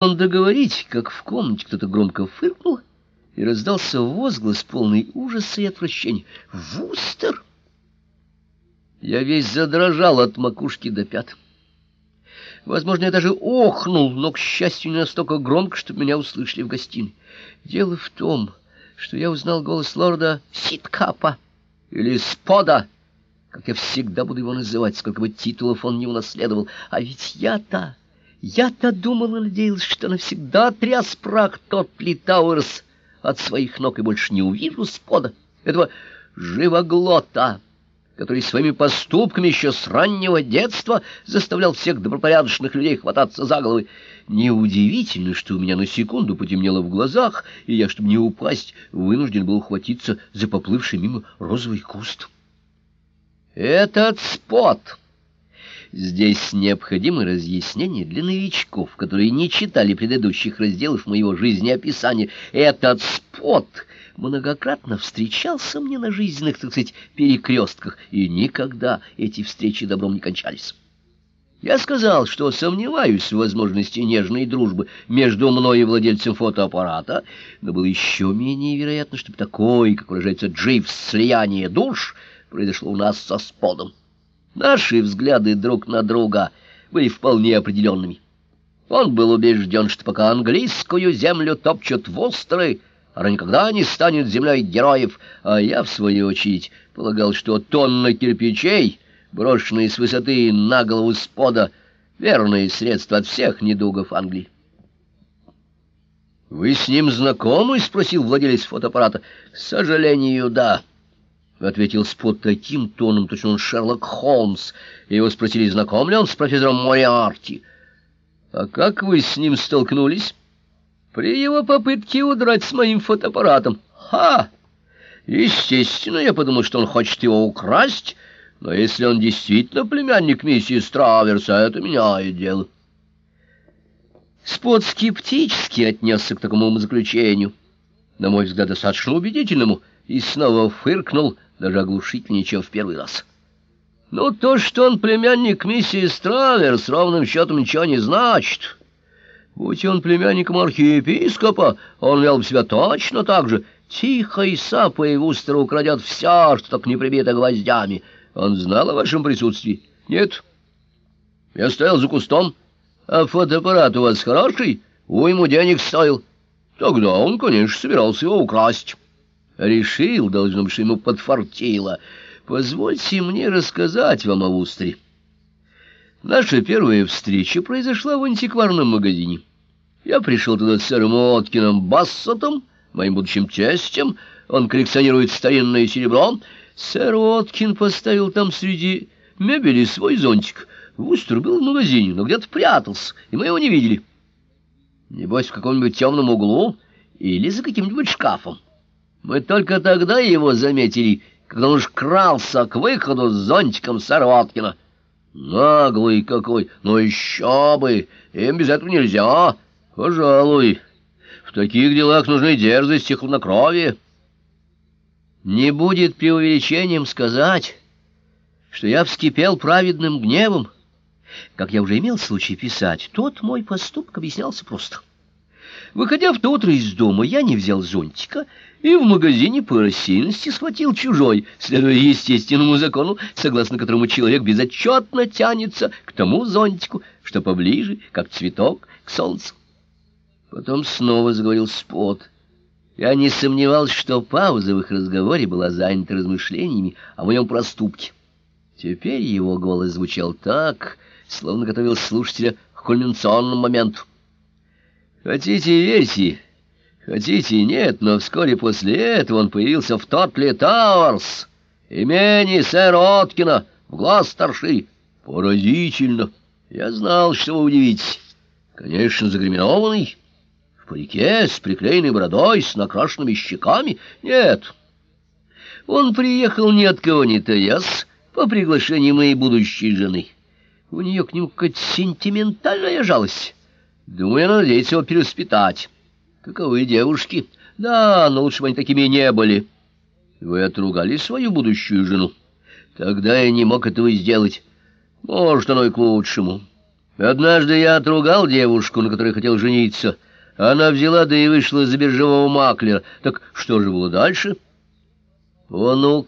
он договорить, как в комнате кто-то громко фыркнул, и раздался возглас, полный ужаса и отвращения. «Вустер!» Я весь задрожал от макушки до пят. Возможно, я даже охнул, но, к счастью, не настолько громко, чтобы меня услышали в гостиной. Дело в том, что я узнал голос лорда Ситкапа или Спода, как я всегда буду его называть, сколько бы титулов он не унаследовал. А ведь я-то, я-то думал и надеялся, что навсегда тряс прах тот Литауэрс от своих ног и больше не увижу Спода, этого живоглота который своими поступками еще с раннего детства заставлял всех добропорядочных людей хвататься за головы. Неудивительно, что у меня на секунду потемнело в глазах, и я, чтобы не упасть, вынужден был ухватиться за поплывший мимо розовый куст. Этот спот... Здесь необходимы разъяснения для новичков, которые не читали предыдущих разделов моего жизнеописания. Этот спот многократно встречался мне на жизненных, так сказать, перекрестках, и никогда эти встречи добром не кончались. Я сказал, что сомневаюсь в возможности нежной дружбы между мной и владельцем фотоаппарата, но было еще менее вероятно, чтобы такое, как выражается Дживс, слияние душ произошло у нас со сподом. Наши взгляды друг на друга были вполне определенными. Он был убежден, что пока английскую землю топчут востры, она никогда не станет землей героев, а я, в свою очередь, полагал, что тонна кирпичей, брошенные с высоты на голову спода, верное средство от всех недугов Англии. «Вы с ним знакомы?» — спросил владелец фотоаппарата. «К сожалению, да», — ответил Спот таким тоном, точно он Шерлок Холмс. Его спросили, знаком ли он с профессором Мориарти. «А как вы с ним столкнулись?» при его попытке удрать с моим фотоаппаратом. Ха! Естественно, я подумал, что он хочет его украсть, но если он действительно племянник миссис Траверса, это меняет дело. Спот скептически отнесся к такому заключению, на мой взгляд, достаточно убедительному, и снова фыркнул, даже оглушительнее, чем в первый раз. Ну, то, что он племянник миссис Траверс, ровным счетом ничего не значит. Будь он племянником архиепископа, он вел бы себя точно так же. Тихо и сапой Вустер украдет все, что так не прибито гвоздями. Он знал о вашем присутствии? Нет. Я стоял за кустом. А фотоаппарат у вас хороший? Уйму денег стоил. Тогда он, конечно, собирался его украсть. Решил, должно быть, ему подфартило. Позвольте мне рассказать вам о Вустере. Наша первая встреча произошла в антикварном магазине. Я пришел туда с сэром Откином Бассетом, моим будущим тестем. Он коллекционирует старинное серебро. Сэр Откин поставил там среди мебели свой зонтик. Вустер был в магазине, но где-то прятался, и мы его не видели. Небось, в каком-нибудь темном углу или за каким-нибудь шкафом. Мы только тогда его заметили, когда он уж крался к выходу с зонтиком сэра Откина. Наглый какой! Но еще бы! Им без этого нельзя!» Пожалуй, в таких делах нужны дерзость и хладнокровие. Не будет преувеличением сказать, что я вскипел праведным гневом. Как я уже имел случай писать, тот мой поступок объяснялся просто. Выходя в то утро из дома, я не взял зонтика и в магазине по рассеянности схватил чужой, следуя естественному закону, согласно которому человек безотчетно тянется к тому зонтику, что поближе, как цветок, к солнцу. Потом снова заговорил Спот. Я не сомневался, что пауза в их разговоре была занята размышлениями о моем проступке. Теперь его голос звучал так, словно готовил слушателя к кульминационному моменту. «Хотите, верьте, хотите, нет, но вскоре после этого он появился в Тотли Тауэрс, имени сэра Откина, в глаз старши. Поразительно! Я знал, что вы удивитесь. Конечно, загриминованный» парике, с приклеенной бородой, с накрашенными щеками? Нет. Он приехал ни от кого не таясь, по приглашению моей будущей жены. У нее к нему какая-то сентиментальная жалость. Думаю, она надеется его переспитать. Каковы девушки? Да, но лучше бы они такими не были. Вы отругали свою будущую жену. Тогда я не мог этого сделать. Может, оно и к лучшему. Однажды я отругал девушку, на которой хотел жениться. Она взяла, да и вышла за биржевого маклера. Так что же было дальше? Он